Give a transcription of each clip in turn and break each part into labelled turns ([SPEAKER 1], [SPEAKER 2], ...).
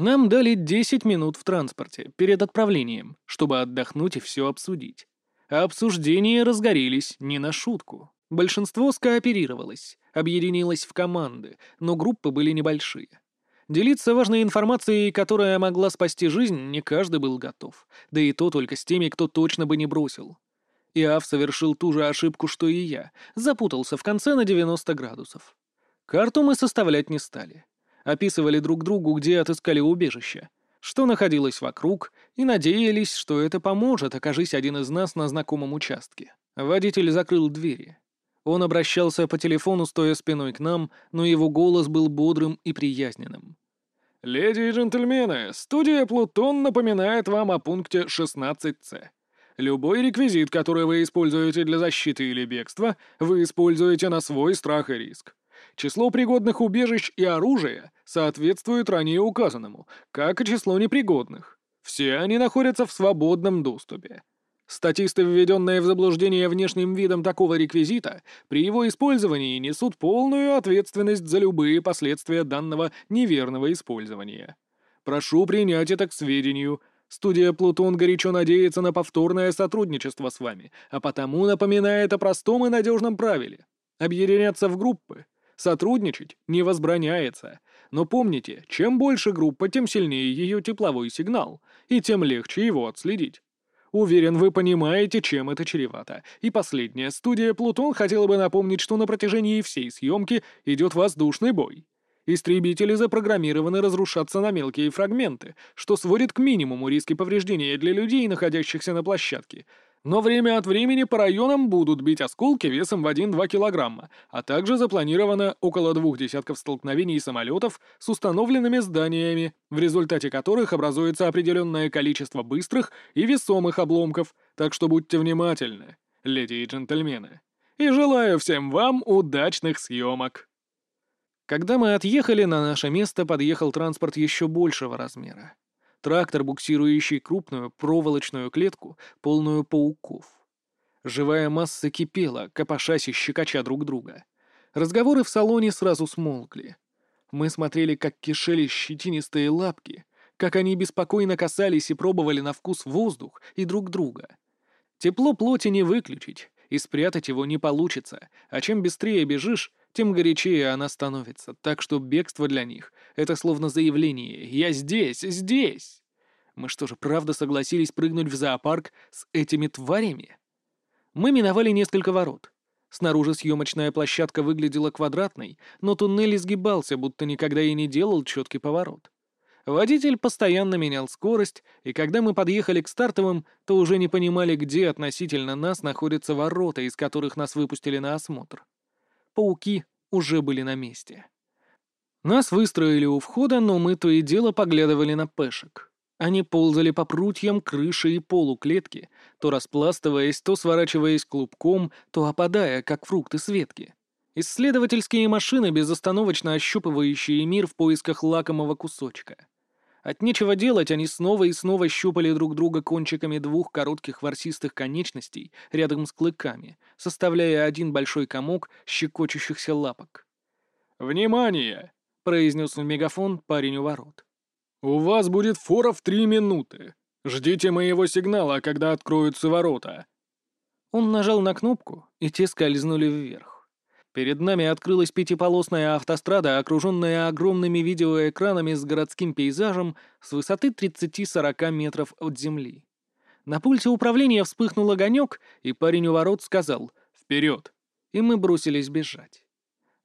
[SPEAKER 1] Нам дали 10 минут в транспорте перед отправлением, чтобы отдохнуть и все обсудить. А обсуждения разгорелись не на шутку. Большинство скооперировалось, объединилось в команды, но группы были небольшие. Делиться важной информацией, которая могла спасти жизнь, не каждый был готов, да и то только с теми, кто точно бы не бросил. Иав совершил ту же ошибку, что и я, запутался в конце на 90 градусов. Карту мы составлять не стали. Описывали друг другу, где отыскали убежище, что находилось вокруг, и надеялись, что это поможет, окажись один из нас на знакомом участке. Водитель закрыл двери. Он обращался по телефону, стоя спиной к нам, но его голос был бодрым и приязненным.
[SPEAKER 2] «Леди и джентльмены, студия «Плутон» напоминает вам о пункте 16С. Любой реквизит, который вы используете для защиты или бегства, вы используете на свой страх и риск. Число пригодных убежищ и оружия соответствует ранее указанному, как и число непригодных. Все они находятся в свободном доступе. Статисты, введенные в заблуждение внешним видом такого реквизита, при его использовании несут полную ответственность за любые последствия данного неверного использования. Прошу принять это к сведению. Студия «Плутон» горячо надеется на повторное сотрудничество с вами, а потому напоминает о простом и надежном правиле. Объединяться в группы, сотрудничать не возбраняется. Но помните, чем больше группа, тем сильнее ее тепловой сигнал, и тем легче его отследить. Уверен, вы понимаете, чем это чревато. И последняя студия «Плутон» хотела бы напомнить, что на протяжении всей съемки идет воздушный бой. Истребители запрограммированы разрушаться на мелкие фрагменты, что сводит к минимуму риски повреждения для людей, находящихся на площадке, но время от времени по районам будут бить осколки весом в 1-2 килограмма, а также запланировано около двух десятков столкновений самолетов с установленными зданиями, в результате которых образуется определенное количество быстрых и весомых обломков, так что будьте внимательны, леди и джентльмены. И желаю всем вам удачных съемок.
[SPEAKER 1] Когда мы отъехали, на наше место подъехал транспорт еще большего размера трактор, буксирующий крупную проволочную клетку, полную пауков. Живая масса кипела, копошась и щекоча друг друга. Разговоры в салоне сразу смолкли. Мы смотрели, как кишели щетинистые лапки, как они беспокойно касались и пробовали на вкус воздух и друг друга. Тепло плоти не выключить, и спрятать его не получится, а чем быстрее бежишь, тем горячее она становится, так что бегство для них — это словно заявление «Я здесь, здесь!» Мы что же, правда согласились прыгнуть в зоопарк с этими тварями? Мы миновали несколько ворот. Снаружи съемочная площадка выглядела квадратной, но туннель изгибался, будто никогда и не делал четкий поворот. Водитель постоянно менял скорость, и когда мы подъехали к стартовым, то уже не понимали, где относительно нас находятся ворота, из которых нас выпустили на осмотр пауки уже были на месте. Нас выстроили у входа, но мы то и дело поглядывали на пешек. Они ползали по прутьям, крыши и полу клетки, то распластываясь, то сворачиваясь клубком, то опадая, как фрукты с ветки. Исследовательские машины, безостановочно ощупывающие мир в поисках лакомого кусочка. От нечего делать они снова и снова щупали друг друга кончиками двух коротких ворсистых конечностей рядом с клыками, составляя один большой комок щекочущихся лапок.
[SPEAKER 2] «Внимание!» — произнес в мегафон парень у ворот. «У вас будет фора в три минуты. Ждите моего сигнала, когда откроются ворота».
[SPEAKER 1] Он нажал на кнопку, и те скользнули вверх. Перед нами открылась пятиполосная автострада, окруженная огромными видеоэкранами с городским пейзажем с высоты 30-40 метров от земли. На пульте управления вспыхнул огонек, и парень у ворот сказал «Вперед!» И мы бросились бежать.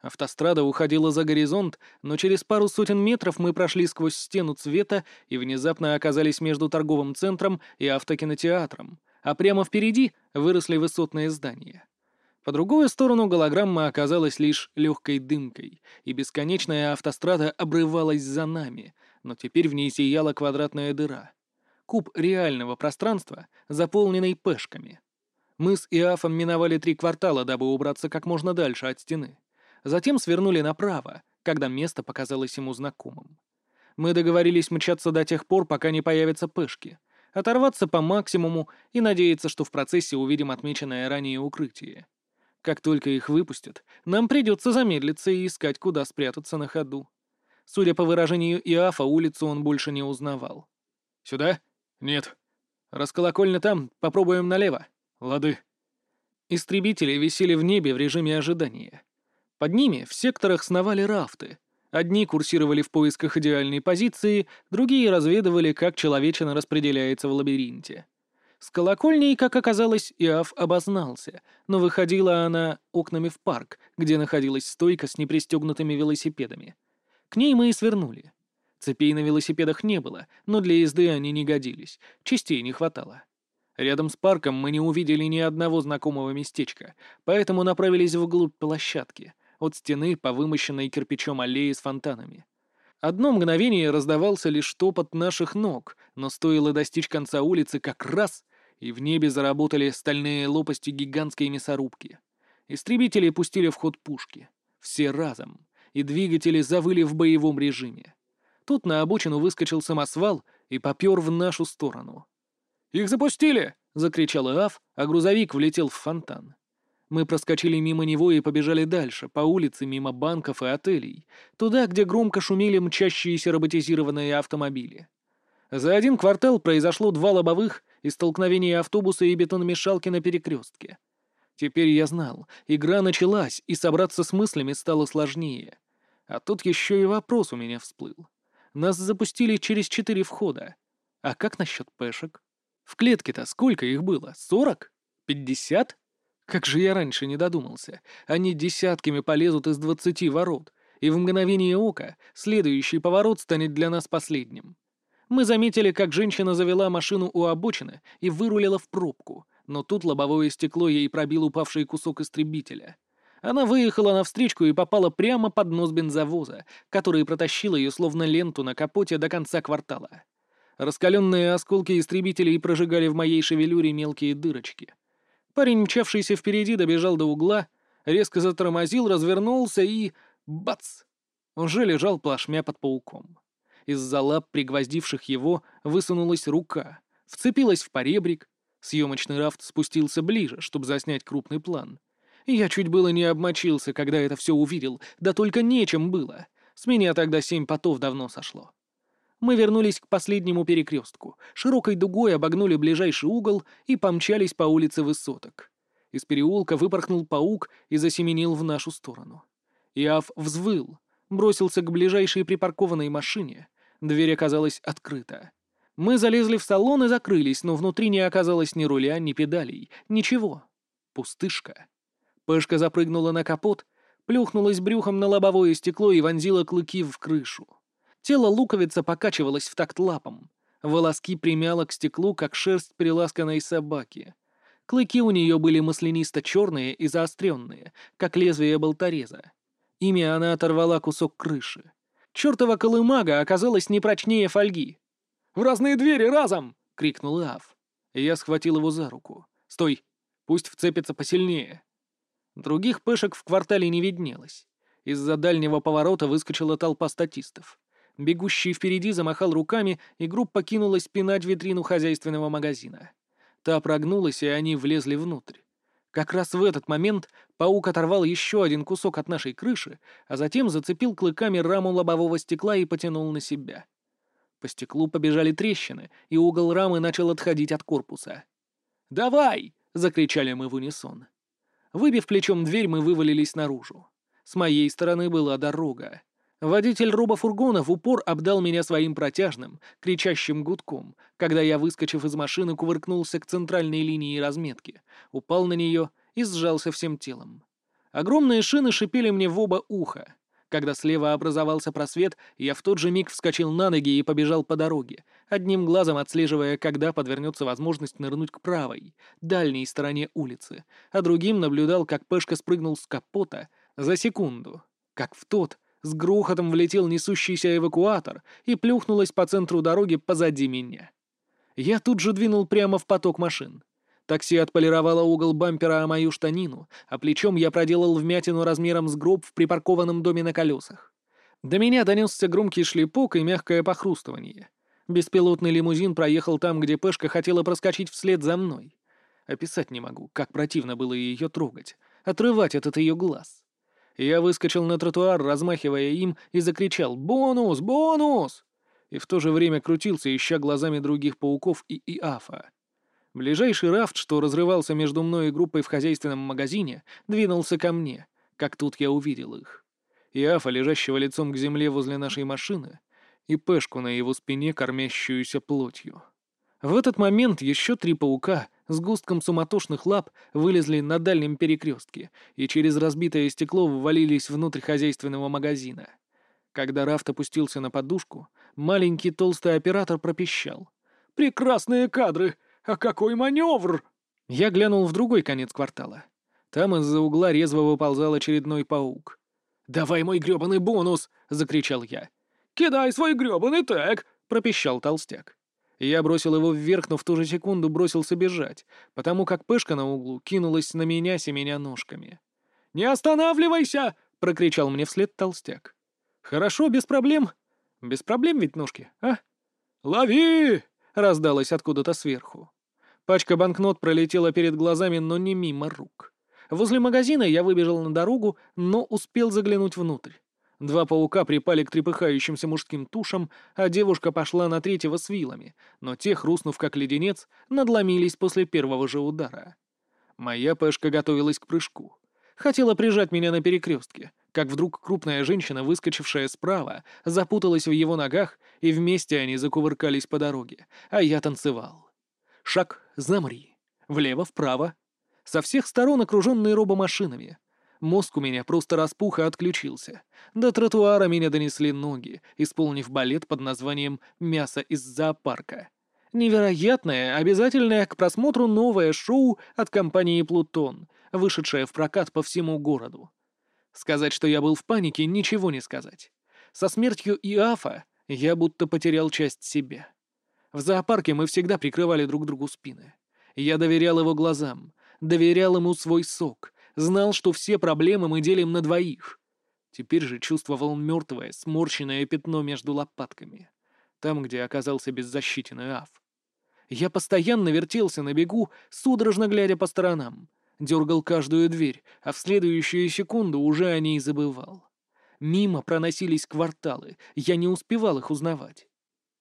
[SPEAKER 1] Автострада уходила за горизонт, но через пару сотен метров мы прошли сквозь стену цвета и внезапно оказались между торговым центром и автокинотеатром, а прямо впереди выросли высотные здания. По другую сторону голограмма оказалась лишь легкой дымкой, и бесконечная автострада обрывалась за нами, но теперь в ней сияла квадратная дыра. Куб реального пространства, заполненный пешками. Мы с Иафом миновали три квартала, дабы убраться как можно дальше от стены. Затем свернули направо, когда место показалось ему знакомым. Мы договорились мчаться до тех пор, пока не появятся пешки, оторваться по максимуму и надеяться, что в процессе увидим отмеченное ранее укрытие. Как только их выпустят, нам придется замедлиться и искать, куда спрятаться на ходу. Судя по выражению Иафа, улицу он больше не узнавал.
[SPEAKER 2] «Сюда? Нет».
[SPEAKER 1] «Расколокольня там, попробуем налево».
[SPEAKER 2] «Лады».
[SPEAKER 1] Истребители висели в небе в режиме ожидания. Под ними в секторах сновали рафты. Одни курсировали в поисках идеальной позиции, другие разведывали, как человечина распределяется в лабиринте. С колокольней, как оказалось, Иав обознался, но выходила она окнами в парк, где находилась стойка с непристегнутыми велосипедами. К ней мы и свернули. Цепей на велосипедах не было, но для езды они не годились, частей не хватало. Рядом с парком мы не увидели ни одного знакомого местечка, поэтому направились вглубь площадки, от стены по вымощенной кирпичом аллее с фонтанами. Одно мгновение раздавался лишь топот наших ног, но стоило достичь конца улицы как раз, и в небе заработали стальные лопасти гигантской мясорубки. Истребители пустили в ход пушки. Все разом. И двигатели завыли в боевом режиме. Тут на обочину выскочил самосвал и попер в нашу сторону.
[SPEAKER 2] «Их запустили!» — закричал Иав, а грузовик влетел в фонтан.
[SPEAKER 1] Мы проскочили мимо него и побежали дальше, по улице, мимо банков и отелей, туда, где громко шумели мчащиеся роботизированные автомобили. За один квартал произошло два лобовых и столкновения автобуса и бетономешалки на перекрестке. Теперь я знал, игра началась, и собраться с мыслями стало сложнее. А тут еще и вопрос у меня всплыл. Нас запустили через четыре входа. А как насчет пешек? В клетке-то сколько их было? Сорок? Пятьдесят? Как же я раньше не додумался. Они десятками полезут из двадцати ворот, и в мгновение ока следующий поворот станет для нас последним. Мы заметили, как женщина завела машину у обочины и вырулила в пробку, но тут лобовое стекло ей пробил упавший кусок истребителя. Она выехала навстречку и попала прямо под нос бензовоза, который протащил ее словно ленту на капоте до конца квартала. Раскаленные осколки истребителей прожигали в моей шевелюре мелкие дырочки — Парень, мчавшийся впереди, добежал до угла, резко затормозил, развернулся и... Бац! Уже лежал плашмя под пауком. Из-за лап, пригвоздивших его, высунулась рука, вцепилась в поребрик. Съемочный рафт спустился ближе, чтобы заснять крупный план. Я чуть было не обмочился, когда это все увидел, да только нечем было. С меня тогда семь потов давно сошло. Мы вернулись к последнему перекрестку, широкой дугой обогнули ближайший угол и помчались по улице высоток. Из переулка выпорхнул паук и засеменил в нашу сторону. Иав взвыл, бросился к ближайшей припаркованной машине. Дверь оказалась открыта. Мы залезли в салон и закрылись, но внутри не оказалось ни руля, ни педалей, ничего. Пустышка. Пешка запрыгнула на капот, плюхнулась брюхом на лобовое стекло и вонзила клыки в крышу. Тело луковица покачивалось в такт лапом. Волоски примяло к стеклу, как шерсть приласканной собаки. Клыки у нее были маслянисто-черные и заостренные, как лезвие болтореза. Ими она оторвала кусок крыши. Чертова колымага оказалась не прочнее фольги.
[SPEAKER 2] «В разные двери разом!» — крикнул
[SPEAKER 1] Ав. Я схватил его за руку. «Стой! Пусть вцепится посильнее!» Других пышек в квартале не виднелось. Из-за дальнего поворота выскочила толпа статистов. Бегущий впереди замахал руками, и группа кинулась пинать витрину хозяйственного магазина. Та прогнулась, и они влезли внутрь. Как раз в этот момент паук оторвал еще один кусок от нашей крыши, а затем зацепил клыками раму лобового стекла и потянул на себя. По стеклу побежали трещины, и угол рамы начал отходить от корпуса. «Давай!» — закричали мы в унисон. Выбив плечом дверь, мы вывалились наружу. С моей стороны была дорога. Водитель робофургона в упор обдал меня своим протяжным, кричащим гудком, когда я, выскочив из машины, кувыркнулся к центральной линии разметки, упал на нее и сжался всем телом. Огромные шины шипели мне в оба уха. Когда слева образовался просвет, я в тот же миг вскочил на ноги и побежал по дороге, одним глазом отслеживая, когда подвернется возможность нырнуть к правой, дальней стороне улицы, а другим наблюдал, как Пешка спрыгнул с капота за секунду, как в тот, с грохотом влетел несущийся эвакуатор и плюхнулась по центру дороги позади меня. Я тут же двинул прямо в поток машин. Такси отполировало угол бампера о мою штанину, а плечом я проделал вмятину размером с гроб в припаркованном доме на колесах. До меня донесся громкий шлепок и мягкое похрустывание. Беспилотный лимузин проехал там, где Пешка хотела проскочить вслед за мной. Описать не могу, как противно было ее трогать, отрывать этот ее глаз. Я выскочил на тротуар, размахивая им, и закричал «Бонус! Бонус!» и в то же время крутился, ища глазами других пауков и Иафа. Ближайший рафт, что разрывался между мной и группой в хозяйственном магазине, двинулся ко мне, как тут я увидел их. Иафа, лежащего лицом к земле возле нашей машины, и Пешку на его спине, кормящуюся плотью. В этот момент еще три паука с густком суматошных лап вылезли на дальнем перекрестке и через разбитое стекло ввалились внутрь хозяйственного магазина. Когда Рафт опустился на подушку, маленький толстый оператор пропищал. «Прекрасные кадры! А какой маневр!» Я глянул в другой конец квартала. Там из-за угла резво выползал очередной паук. «Давай мой грёбаный бонус!» — закричал я. «Кидай свой грёбаный тег!» — пропищал толстяк. Я бросил его вверх, но в ту же секунду бросился бежать, потому как пышка на углу кинулась на меня, семеня ножками. «Не останавливайся!» — прокричал мне вслед толстяк. «Хорошо, без проблем. Без проблем ведь ножки, а?» «Лови!» — раздалось откуда-то сверху. Пачка банкнот пролетела перед глазами, но не мимо рук. Возле магазина я выбежал на дорогу, но успел заглянуть внутрь. Два паука припали к трепыхающимся мужским тушам, а девушка пошла на третьего с вилами, но те, хрустнув как леденец, надломились после первого же удара. Моя пешка готовилась к прыжку. Хотела прижать меня на перекрестке, как вдруг крупная женщина, выскочившая справа, запуталась в его ногах, и вместе они закувыркались по дороге, а я танцевал. Шаг, замри. Влево-вправо. Со всех сторон окруженные робомашинами. Мозг у меня просто распух и отключился. До тротуара меня донесли ноги, исполнив балет под названием «Мясо из зоопарка». Невероятное, обязательное к просмотру новое шоу от компании «Плутон», вышедшее в прокат по всему городу. Сказать, что я был в панике, ничего не сказать. Со смертью Иафа я будто потерял часть себя. В зоопарке мы всегда прикрывали друг другу спины. Я доверял его глазам, доверял ему свой сок, знал, что все проблемы мы делим на двоих. Теперь же чувствовал мертвое, сморщенное пятно между лопатками. Там, где оказался беззащитен Иаф. Я постоянно вертелся на бегу, судорожно глядя по сторонам дергал каждую дверь, а в следующую секунду уже о ней забывал. Мимо проносились кварталы, я не успевал их узнавать.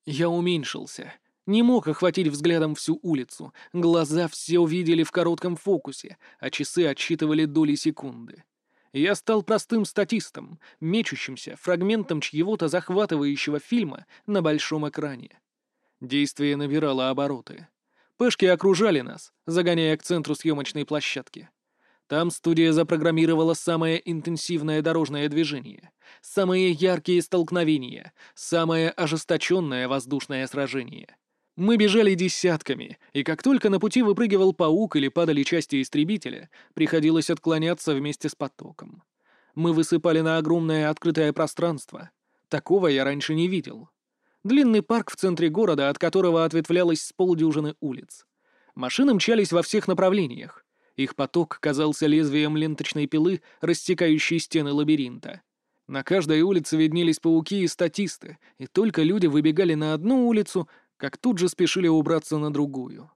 [SPEAKER 1] Я уменьшился. Не мог охватить взглядом всю улицу, глаза все увидели в коротком фокусе, а часы отсчитывали доли секунды. Я стал простым статистом, мечущимся фрагментом чьего-то захватывающего фильма на большом экране. Действие набирало обороты. Пешки окружали нас, загоняя к центру съемочной площадки. Там студия запрограммировала самое интенсивное дорожное движение, самые яркие столкновения, самое ожесточенное воздушное сражение. Мы бежали десятками, и как только на пути выпрыгивал паук или падали части истребителя, приходилось отклоняться вместе с потоком. Мы высыпали на огромное открытое пространство. Такого я раньше не видел. Длинный парк в центре города, от которого ответвлялось с полдюжины улиц. Машины мчались во всех направлениях. Их поток казался лезвием ленточной пилы, рассекающей стены лабиринта. На каждой улице виднелись пауки и статисты, и только люди выбегали на одну улицу, как тут же спешили убраться на другую.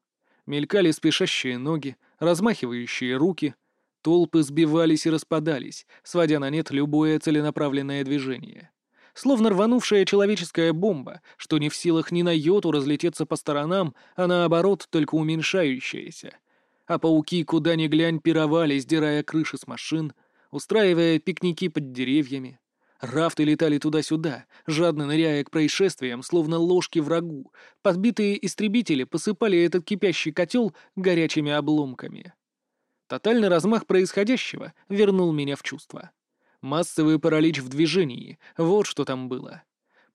[SPEAKER 1] Мелькали спешащие ноги, размахивающие руки. Толпы сбивались и распадались, сводя на нет любое целенаправленное движение словно рванувшая человеческая бомба, что не в силах ни на йоту разлететься по сторонам, а наоборот только уменьшающаяся. А пауки куда ни глянь пировали, сдирая крыши с машин, устраивая пикники под деревьями. Рафты летали туда-сюда, жадно ныряя к происшествиям, словно ложки врагу. Подбитые истребители посыпали этот кипящий котел горячими обломками. Тотальный размах происходящего вернул меня в чувство. Массовый паралич в движении — вот что там было.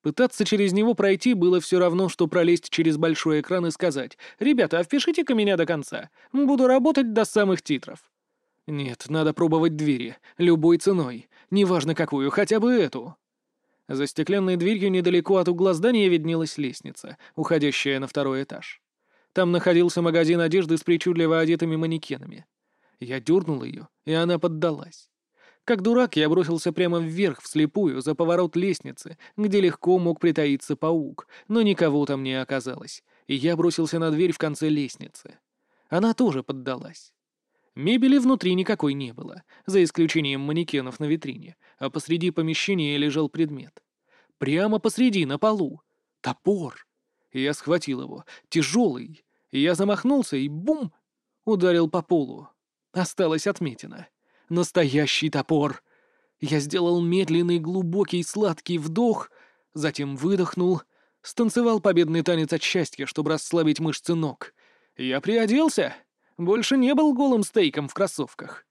[SPEAKER 1] Пытаться через него пройти было все равно, что пролезть через большой экран и сказать «Ребята, а впишите-ка меня до конца. Буду работать до самых титров». Нет, надо пробовать двери. Любой ценой. Неважно какую, хотя бы эту. За стеклянной дверью недалеко от угла здания виднелась лестница, уходящая на второй этаж. Там находился магазин одежды с причудливо одетыми манекенами. Я дернул ее, и она поддалась. Как дурак я бросился прямо вверх, вслепую, за поворот лестницы, где легко мог притаиться паук, но никого там не оказалось, и я бросился на дверь в конце лестницы. Она тоже поддалась. Мебели внутри никакой не было, за исключением манекенов на витрине, а посреди помещения лежал предмет. Прямо посреди, на полу. Топор. Я схватил его. Тяжелый. Я замахнулся и бум! Ударил по полу. Осталась отметина. Настоящий топор. Я сделал медленный, глубокий, сладкий вдох, затем выдохнул, станцевал победный танец от счастья, чтобы расслабить мышцы ног. Я приоделся. Больше не был голым стейком в кроссовках.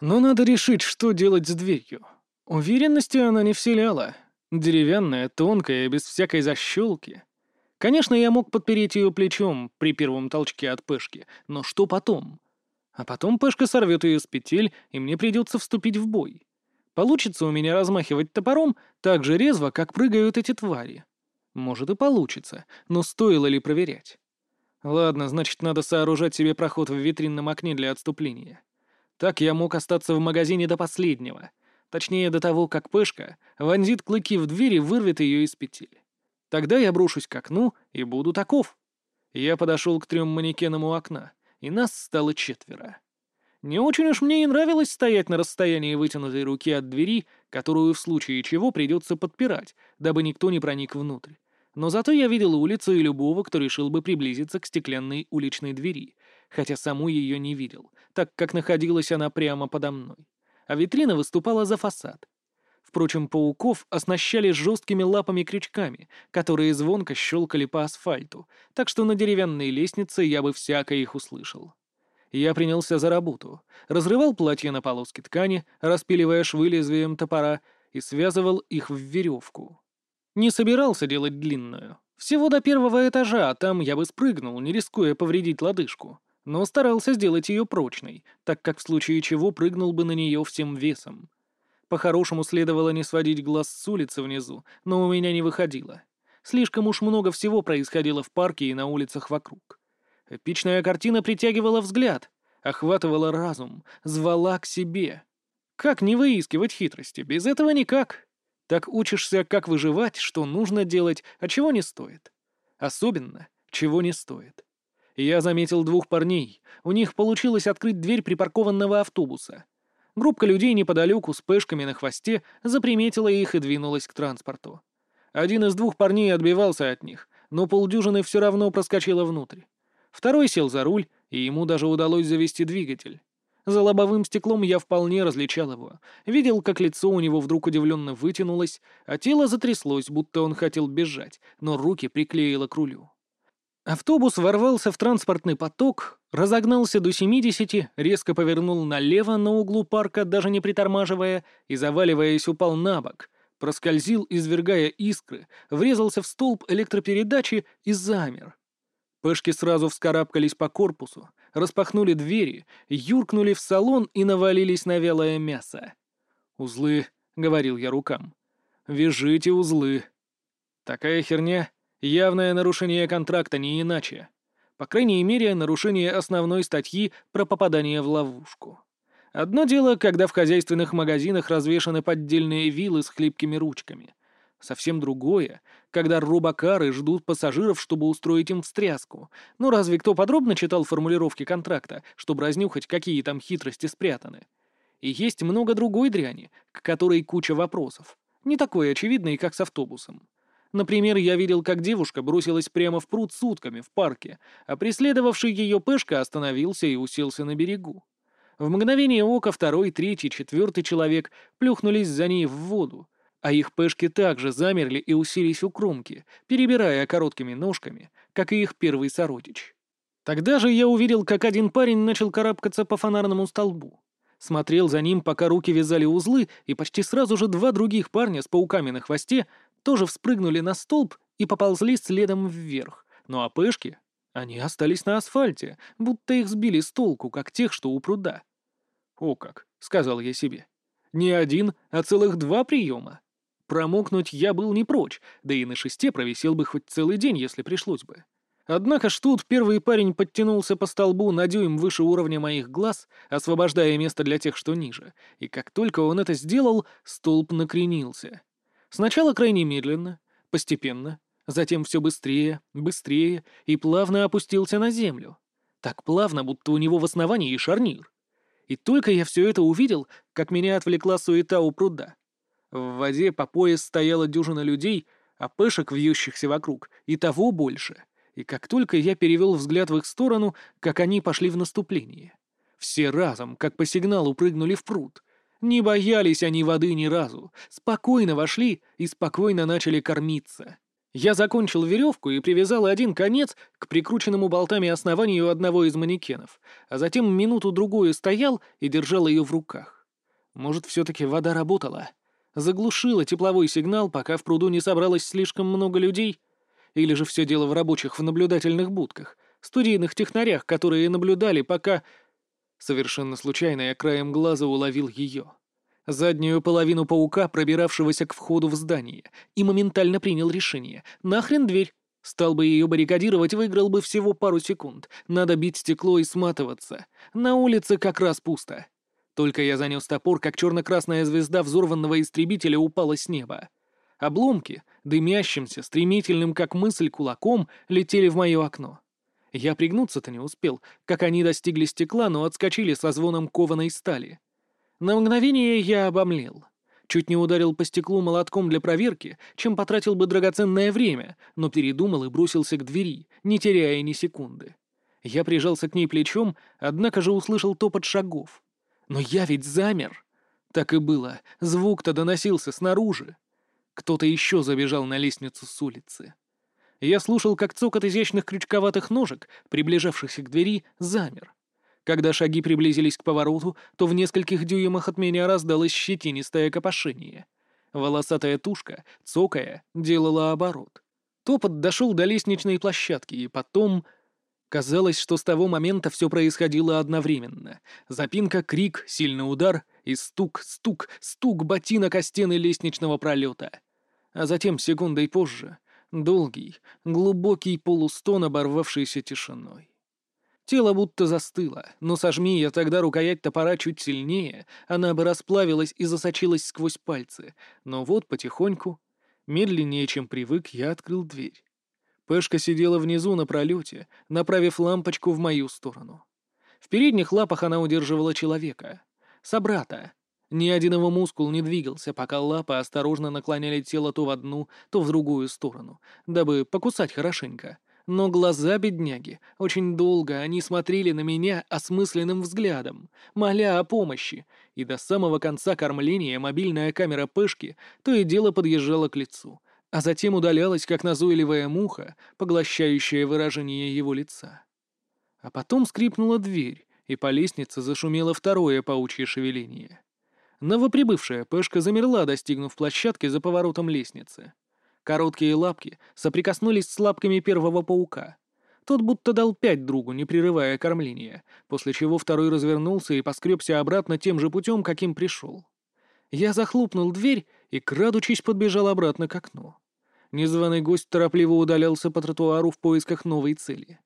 [SPEAKER 1] Но надо решить, что делать с дверью. Уверенности она не вселяла. Деревянная, тонкая, без всякой защелки. Конечно, я мог подпереть ее плечом при первом толчке от пешки, но что потом? А потом пешка сорвет ее с петель, и мне придется вступить в бой. Получится у меня размахивать топором так же резво, как прыгают эти твари. Может и получится, но стоило ли проверять? Ладно, значит, надо сооружать себе проход в витринном окне для отступления. Так я мог остаться в магазине до последнего. Точнее, до того, как Пышка вонзит клыки в дверь и вырвет ее из петель. Тогда я брошусь к окну и буду таков. Я подошел к трем манекенам у окна, и нас стало четверо. Не очень уж мне и нравилось стоять на расстоянии вытянутой руки от двери, которую в случае чего придется подпирать, дабы никто не проник внутрь. Но зато я видел улицу и любого, кто решил бы приблизиться к стеклянной уличной двери, хотя саму ее не видел, так как находилась она прямо подо мной. А витрина выступала за фасад. Впрочем, пауков оснащали жесткими лапами-крючками, которые звонко щелкали по асфальту, так что на деревянной лестнице я бы всяко их услышал. Я принялся за работу, разрывал платье на полоски ткани, распиливая швы лезвием топора, и связывал их в веревку. Не собирался делать длинную. Всего до первого этажа, а там я бы спрыгнул, не рискуя повредить лодыжку. Но старался сделать ее прочной, так как в случае чего прыгнул бы на нее всем весом. По-хорошему следовало не сводить глаз с улицы внизу, но у меня не выходило. Слишком уж много всего происходило в парке и на улицах вокруг. Эпичная картина притягивала взгляд, охватывала разум, звала к себе. Как не выискивать хитрости? Без этого никак. Так учишься, как выживать, что нужно делать, а чего не стоит. Особенно, чего не стоит. Я заметил двух парней. У них получилось открыть дверь припаркованного автобуса. Группка людей неподалеку с пешками на хвосте заприметила их и двинулась к транспорту. Один из двух парней отбивался от них, но полдюжины все равно проскочило внутрь. Второй сел за руль, и ему даже удалось завести двигатель. За лобовым стеклом я вполне различал его. Видел, как лицо у него вдруг удивленно вытянулось, а тело затряслось, будто он хотел бежать, но руки приклеило к рулю. Автобус ворвался в транспортный поток, разогнался до 70, резко повернул налево на углу парка, даже не притормаживая, и, заваливаясь, упал на бок, проскользил, извергая искры, врезался в столб электропередачи и замер. Пешки сразу вскарабкались по корпусу, распахнули двери, юркнули в салон и навалились на вялое мясо. «Узлы», — говорил я рукам. «Вяжите узлы». Такая херня — явное нарушение контракта, не иначе. По крайней мере, нарушение основной статьи про попадание в ловушку. Одно дело, когда в хозяйственных магазинах развешаны поддельные вилы с хлипкими ручками. Совсем другое, когда робокары ждут пассажиров, чтобы устроить им встряску. Ну разве кто подробно читал формулировки контракта, чтобы разнюхать, какие там хитрости спрятаны? И есть много другой дряни, к которой куча вопросов. Не такой очевидной, как с автобусом. Например, я видел, как девушка бросилась прямо в пруд с утками в парке, а преследовавший ее пешка остановился и уселся на берегу. В мгновение ока второй, третий, четвертый человек плюхнулись за ней в воду, а их пешки также замерли и уселись у кромки, перебирая короткими ножками, как и их первый сородич. Тогда же я увидел, как один парень начал карабкаться по фонарному столбу. Смотрел за ним, пока руки вязали узлы, и почти сразу же два других парня с пауками на хвосте тоже вспрыгнули на столб и поползли следом вверх. Ну а пешки, они остались на асфальте, будто их сбили с толку, как тех, что у пруда. «О как!» — сказал я себе. «Не один, а целых два приема. Промокнуть я был не прочь, да и на шесте провисел бы хоть целый день, если пришлось бы. Однако ж тут первый парень подтянулся по столбу на дюйм выше уровня моих глаз, освобождая место для тех, что ниже, и как только он это сделал, столб накренился. Сначала крайне медленно, постепенно, затем все быстрее, быстрее и плавно опустился на землю. Так плавно, будто у него в основании шарнир. И только я все это увидел, как меня отвлекла суета у пруда. В воде по пояс стояла дюжина людей, а пешек, вьющихся вокруг, и того больше. И как только я перевел взгляд в их сторону, как они пошли в наступление. Все разом, как по сигналу, прыгнули в пруд. Не боялись они воды ни разу. Спокойно вошли и спокойно начали кормиться. Я закончил веревку и привязал один конец к прикрученному болтами основанию одного из манекенов, а затем минуту-другую стоял и держал ее в руках. Может, все-таки вода работала? Заглушила тепловой сигнал, пока в пруду не собралось слишком много людей? Или же все дело в рабочих в наблюдательных будках, студийных технарях, которые наблюдали, пока... Совершенно случайно я краем глаза уловил ее заднюю половину паука, пробиравшегося к входу в здание, и моментально принял решение. Нахрен дверь? Стал бы ее баррикадировать, выиграл бы всего пару секунд. Надо бить стекло и сматываться. На улице как раз пусто. Только я занес топор, как черно-красная звезда взорванного истребителя упала с неба. Обломки, дымящимся, стремительным, как мысль, кулаком, летели в мое окно. Я пригнуться-то не успел, как они достигли стекла, но отскочили со звоном кованой стали. На мгновение я обомлел. Чуть не ударил по стеклу молотком для проверки, чем потратил бы драгоценное время, но передумал и бросился к двери, не теряя ни секунды. Я прижался к ней плечом, однако же услышал топот шагов. Но я ведь замер. Так и было, звук-то доносился снаружи. Кто-то еще забежал на лестницу с улицы. Я слушал, как цокот изящных крючковатых ножек, приближавшихся к двери, замер. Когда шаги приблизились к повороту, то в нескольких дюймах от меня раздалось щетинистое копошение. Волосатая тушка, цокая, делала оборот. Топот дошел до лестничной площадки, и потом... Казалось, что с того момента все происходило одновременно. Запинка, крик, сильный удар и стук, стук, стук ботинок о стены лестничного пролета. А затем, секундой позже, долгий, глубокий полустон, оборвавшийся тишиной. Тело будто застыло, но сожми я тогда рукоять топора чуть сильнее, она бы расплавилась и засочилась сквозь пальцы. Но вот потихоньку, медленнее, чем привык, я открыл дверь. Пешка сидела внизу на пролете, направив лампочку в мою сторону. В передних лапах она удерживала человека. Собрата. Ни один его мускул не двигался, пока лапы осторожно наклоняли тело то в одну, то в другую сторону, дабы покусать хорошенько — но глаза бедняги, очень долго они смотрели на меня осмысленным взглядом, моля о помощи, и до самого конца кормления мобильная камера Пешки то и дело подъезжала к лицу, а затем удалялась, как назойливая муха, поглощающая выражение его лица. А потом скрипнула дверь, и по лестнице зашумело второе паучье шевеление. Новоприбывшая Пешка замерла, достигнув площадки за поворотом лестницы. Короткие лапки соприкоснулись с лапками первого паука. Тот будто дал пять другу, не прерывая кормления, после чего второй развернулся и поскребся обратно тем же путем, каким пришел. Я захлопнул дверь и, крадучись, подбежал обратно к окну. Незваный гость торопливо удалялся по тротуару в поисках новой цели.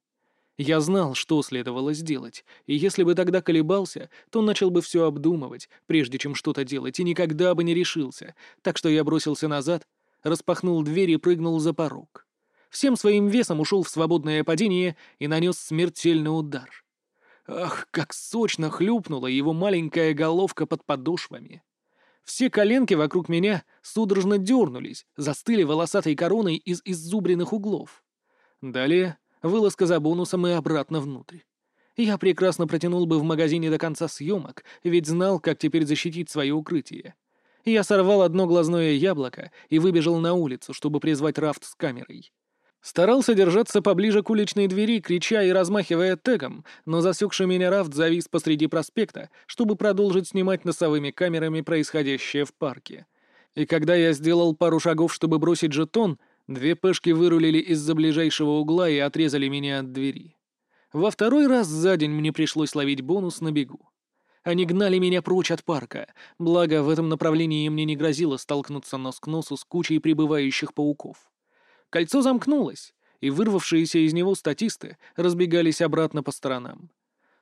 [SPEAKER 1] Я знал, что следовало сделать, и если бы тогда колебался, то начал бы все обдумывать, прежде чем что-то делать, и никогда бы не решился, так что я бросился назад распахнул дверь и прыгнул за порог. Всем своим весом ушел в свободное падение и нанес смертельный удар. Ах, как сочно хлюпнула его маленькая головка под подошвами. Все коленки вокруг меня судорожно дернулись, застыли волосатой короной из иззубренных углов. Далее вылазка за бонусом и обратно внутрь. Я прекрасно протянул бы в магазине до конца съемок, ведь знал, как теперь защитить свое укрытие. Я сорвал одно глазное яблоко и выбежал на улицу, чтобы призвать рафт с камерой. Старался держаться поближе к уличной двери, крича и размахивая тегом, но засекший меня рафт завис посреди проспекта, чтобы продолжить снимать носовыми камерами происходящее в парке. И когда я сделал пару шагов, чтобы бросить жетон, две пешки вырулили из-за ближайшего угла и отрезали меня от двери. Во второй раз за день мне пришлось ловить бонус на бегу. Они гнали меня прочь от парка, благо в этом направлении мне не грозило столкнуться нос к носу с кучей прибывающих пауков. Кольцо замкнулось, и вырвавшиеся из него статисты разбегались обратно по сторонам.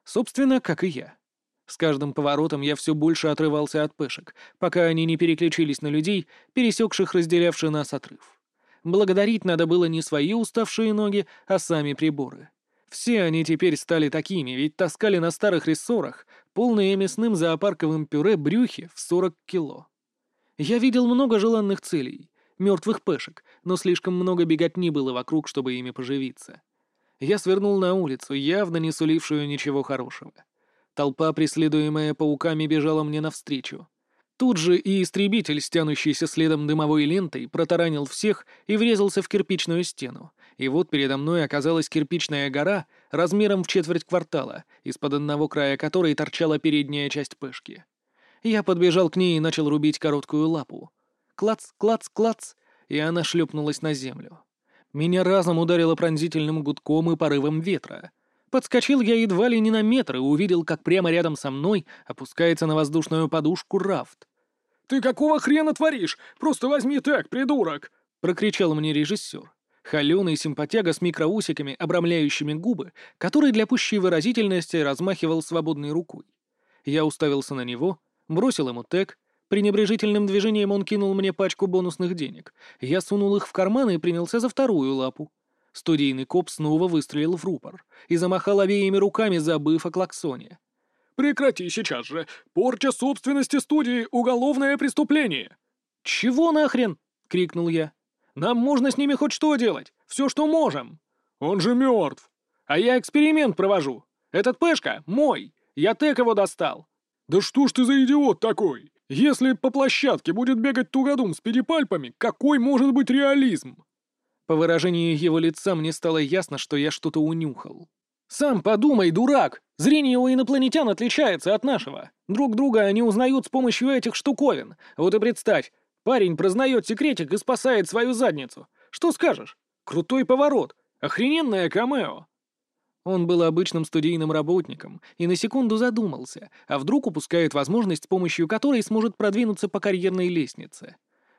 [SPEAKER 1] Собственно, как и я. С каждым поворотом я все больше отрывался от пешек, пока они не переключились на людей, пересекших разделявший нас отрыв. Благодарить надо было не свои уставшие ноги, а сами приборы. Все они теперь стали такими, ведь таскали на старых рессорах полные мясным зоопарковым пюре брюхи в 40 кило. Я видел много желанных целей, мертвых пешек, но слишком много беготни было вокруг, чтобы ими поживиться. Я свернул на улицу, явно не сулившую ничего хорошего. Толпа, преследуемая пауками, бежала мне навстречу. Тут же и истребитель, стянущийся следом дымовой лентой, протаранил всех и врезался в кирпичную стену. И вот передо мной оказалась кирпичная гора размером в четверть квартала, из-под одного края которой торчала передняя часть пышки. Я подбежал к ней и начал рубить короткую лапу. Клац, клац, клац, и она шлепнулась на землю. Меня разом ударило пронзительным гудком и порывом ветра. Подскочил я едва ли не на метр и увидел, как прямо рядом со мной опускается на воздушную подушку рафт.
[SPEAKER 2] «Ты какого хрена творишь? Просто возьми так, придурок!»
[SPEAKER 1] — прокричал мне режиссер. Холеный симпатяга с микроусиками, обрамляющими губы, который для пущей выразительности размахивал свободной рукой. Я уставился на него, бросил ему тег, пренебрежительным движением он кинул мне пачку бонусных денег. Я сунул их в карман и принялся за вторую лапу. Студийный коп снова выстрелил в рупор и замахал обеими руками, забыв о клаксоне.
[SPEAKER 2] «Прекрати сейчас же! Порча собственности студии — уголовное преступление!»
[SPEAKER 1] «Чего нахрен?» — крикнул я. «Нам можно с ними хоть что делать! Все, что можем!»
[SPEAKER 2] «Он же мертв!»
[SPEAKER 1] «А я эксперимент провожу! Этот Пешка мой! Я тег его достал!»
[SPEAKER 2] «Да что ж ты за идиот такой? Если по площадке будет бегать тугодум с педипальпами, какой может быть реализм?»
[SPEAKER 1] По выражению его лица мне стало ясно, что я что-то унюхал. «Сам подумай, дурак! Зрение у инопланетян отличается от нашего. Друг друга они узнают с помощью этих штуковин. Вот и представь, парень прознает секретик и спасает свою задницу. Что скажешь? Крутой поворот. Охрененное камео!» Он был обычным студийным работником и на секунду задумался, а вдруг упускает возможность, с помощью которой сможет продвинуться по карьерной лестнице.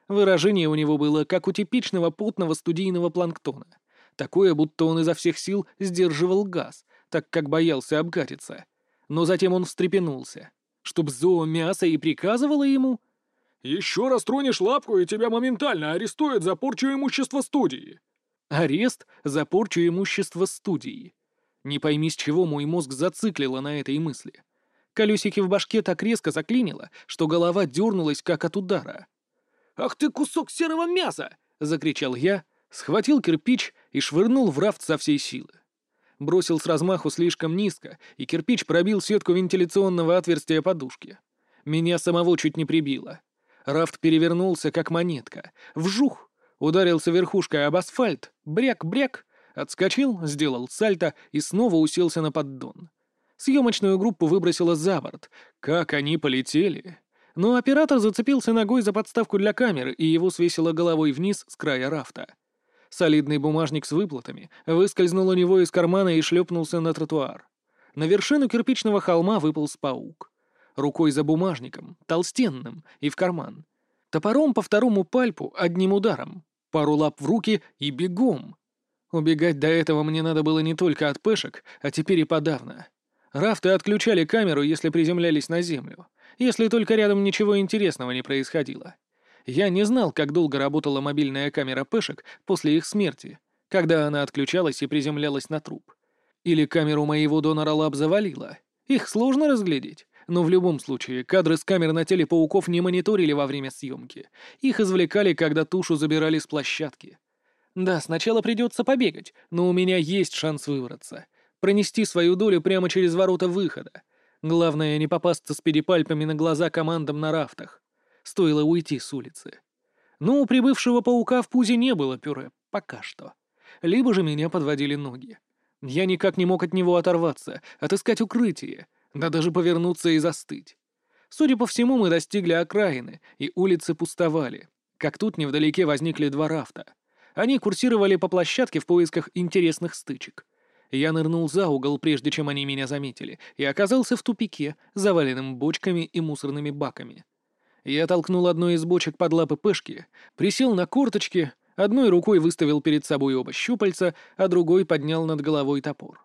[SPEAKER 1] Выражение у него было, как у типичного потного студийного планктона. Такое, будто он изо всех сил сдерживал газ, так как боялся обгатиться. Но затем он встрепенулся. Чтоб зоо мясо и приказывало ему...
[SPEAKER 2] «Еще раз тронешь лапку, и тебя моментально арестуют за порчу имущества студии».
[SPEAKER 1] Арест за порчу имущества студии. Не пойми, с чего мой мозг зациклило на этой мысли. Колесики в башке так резко заклинило, что голова дернулась, как от удара. «Ах ты кусок серого мяса!» — закричал я, схватил кирпич и швырнул в рафт со всей силы. Бросил с размаху слишком низко, и кирпич пробил сетку вентиляционного отверстия подушки. Меня самого чуть не прибило. Рафт перевернулся, как монетка. Вжух! Ударился верхушкой об асфальт. Бряк-бряк! Отскочил, сделал сальто и снова уселся на поддон. Съемочную группу выбросило за борт. Как они полетели! но оператор зацепился ногой за подставку для камеры, и его свесило головой вниз с края рафта. Солидный бумажник с выплатами выскользнул у него из кармана и шлепнулся на тротуар. На вершину кирпичного холма выполз паук. Рукой за бумажником, толстенным, и в карман. Топором по второму пальпу одним ударом. Пару лап в руки и бегом. Убегать до этого мне надо было не только от пешек, а теперь и подавно. Рафты отключали камеру, если приземлялись на землю если только рядом ничего интересного не происходило. Я не знал, как долго работала мобильная камера пешек после их смерти, когда она отключалась и приземлялась на труп. Или камеру моего донора Лаб завалила. Их сложно разглядеть. Но в любом случае, кадры с камер на теле пауков не мониторили во время съемки. Их извлекали, когда тушу забирали с площадки. Да, сначала придется побегать, но у меня есть шанс выбраться. Пронести свою долю прямо через ворота выхода. Главное, не попасться с перепальпами на глаза командам на рафтах. Стоило уйти с улицы. Но у прибывшего паука в пузе не было пюре. Пока что. Либо же меня подводили ноги. Я никак не мог от него оторваться, отыскать укрытие, да даже повернуться и застыть. Судя по всему, мы достигли окраины, и улицы пустовали. Как тут невдалеке возникли два рафта. Они курсировали по площадке в поисках интересных стычек. Я нырнул за угол, прежде чем они меня заметили, и оказался в тупике, заваленным бочками и мусорными баками. Я толкнул одну из бочек под лапы пышки, присел на корточки, одной рукой выставил перед собой оба щупальца, а другой поднял над головой топор.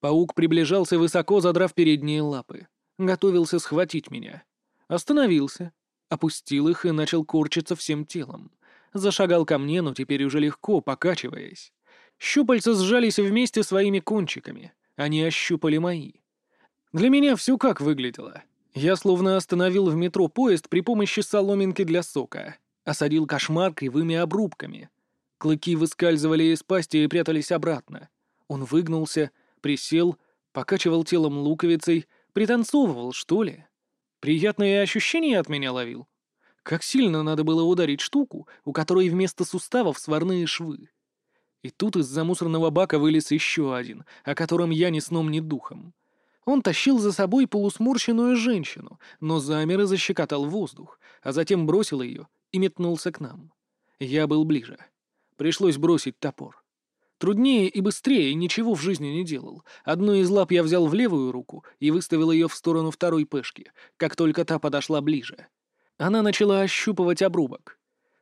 [SPEAKER 1] Паук приближался высоко, задрав передние лапы. Готовился схватить меня. Остановился, опустил их и начал корчиться всем телом. Зашагал ко мне, но теперь уже легко, покачиваясь. Щупальца сжались вместе своими кончиками. Они ощупали мои. Для меня все как выглядело. Я словно остановил в метро поезд при помощи соломинки для сока, осадил кошмар кривыми обрубками. Клыки выскальзывали из пасти и прятались обратно. Он выгнулся, присел, покачивал телом луковицей, пританцовывал, что ли. Приятные ощущения от меня ловил. Как сильно надо было ударить штуку, у которой вместо суставов сварные швы. И тут из-за мусорного бака вылез еще один, о котором я ни сном, ни духом. Он тащил за собой полусморщенную женщину, но замер и защекотал воздух, а затем бросил ее и метнулся к нам. Я был ближе. Пришлось бросить топор. Труднее и быстрее ничего в жизни не делал. Одну из лап я взял в левую руку и выставил ее в сторону второй пешки, как только та подошла ближе. Она начала ощупывать обрубок.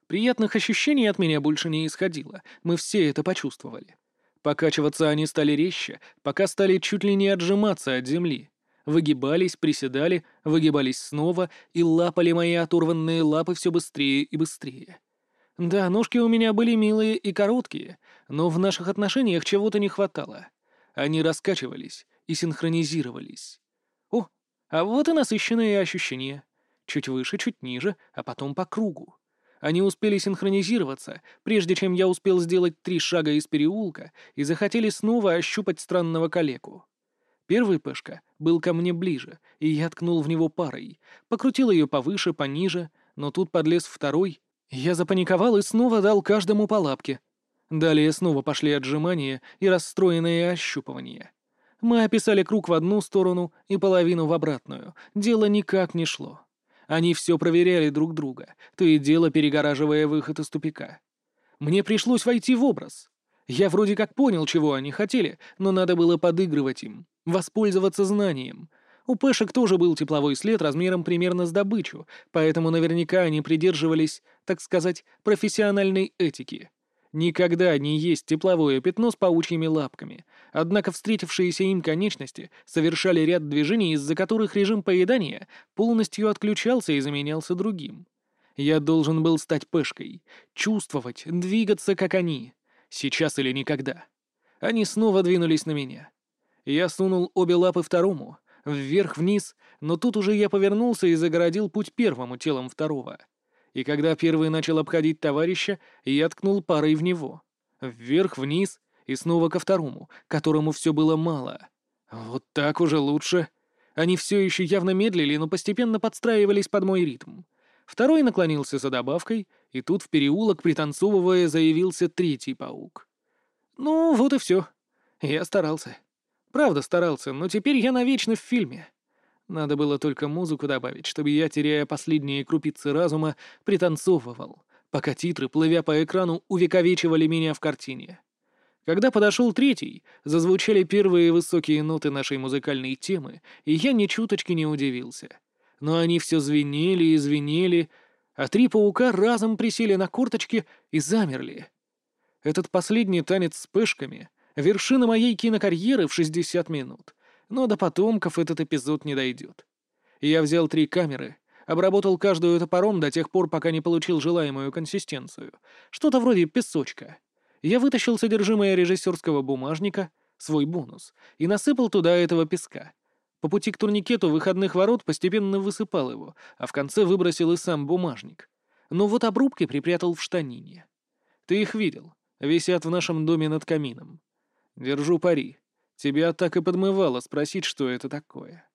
[SPEAKER 1] Приятных ощущений от меня больше не исходило, мы все это почувствовали. Покачиваться они стали резче, пока стали чуть ли не отжиматься от земли. Выгибались, приседали, выгибались снова и лапали мои оторванные лапы все быстрее и быстрее. Да, ножки у меня были милые и короткие, но в наших отношениях чего-то не хватало. Они раскачивались и синхронизировались. О, а вот и насыщенные ощущения. Чуть выше, чуть ниже, а потом по кругу. Они успели синхронизироваться, прежде чем я успел сделать три шага из переулка, и захотели снова ощупать странного калеку. Первый пешка был ко мне ближе, и я ткнул в него парой, покрутил ее повыше, пониже, но тут подлез второй. Я запаниковал и снова дал каждому по лапке. Далее снова пошли отжимания и расстроенные ощупывания. Мы описали круг в одну сторону и половину в обратную. Дело никак не шло. Они все проверяли друг друга, то и дело перегораживая выход из тупика. Мне пришлось войти в образ. Я вроде как понял, чего они хотели, но надо было подыгрывать им, воспользоваться знанием. У пешек тоже был тепловой след размером примерно с добычу, поэтому наверняка они придерживались, так сказать, профессиональной этики. Никогда не есть тепловое пятно с паучьими лапками. Однако встретившиеся им конечности совершали ряд движений, из-за которых режим поедания полностью отключался и заменялся другим. Я должен был стать пешкой, чувствовать, двигаться, как они. Сейчас или никогда. Они снова двинулись на меня. Я сунул обе лапы второму, вверх-вниз, но тут уже я повернулся и загородил путь первому телом второго — и когда первый начал обходить товарища, я ткнул парой в него. Вверх, вниз и снова ко второму, которому все было мало. Вот так уже лучше. Они все еще явно медлили, но постепенно подстраивались под мой ритм. Второй наклонился за добавкой, и тут в переулок, пританцовывая, заявился третий паук. Ну, вот и все. Я старался. Правда старался, но теперь я навечно в фильме. Надо было только музыку добавить, чтобы я, теряя последние крупицы разума, пританцовывал, пока титры, плывя по экрану, увековечивали меня в картине. Когда подошел третий, зазвучали первые высокие ноты нашей музыкальной темы, и я ни чуточки не удивился. Но они все звенели и звенели, а три паука разом присели на корточки и замерли. Этот последний танец с пышками — вершина моей кинокарьеры в 60 минут но до потомков этот эпизод не дойдет. Я взял три камеры, обработал каждую топором до тех пор, пока не получил желаемую консистенцию. Что-то вроде песочка. Я вытащил содержимое режиссерского бумажника, свой бонус, и насыпал туда этого песка. По пути к турникету выходных ворот постепенно высыпал его, а в конце выбросил и сам бумажник. Но вот обрубки припрятал в штанине. Ты их видел. Висят в нашем доме над камином. Держу пари. Тебя так и подмывало спросить, что это такое.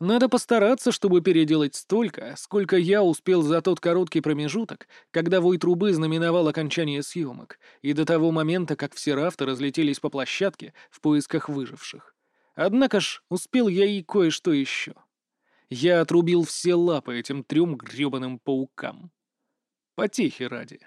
[SPEAKER 1] Надо постараться, чтобы переделать столько, сколько я успел за тот короткий промежуток, когда вой трубы знаменовал окончание съемок, и до того момента, как все рафты разлетелись по площадке в поисках выживших. Однако ж, успел я и кое-что еще. Я отрубил все лапы этим трем гребаным паукам. Потехи ради.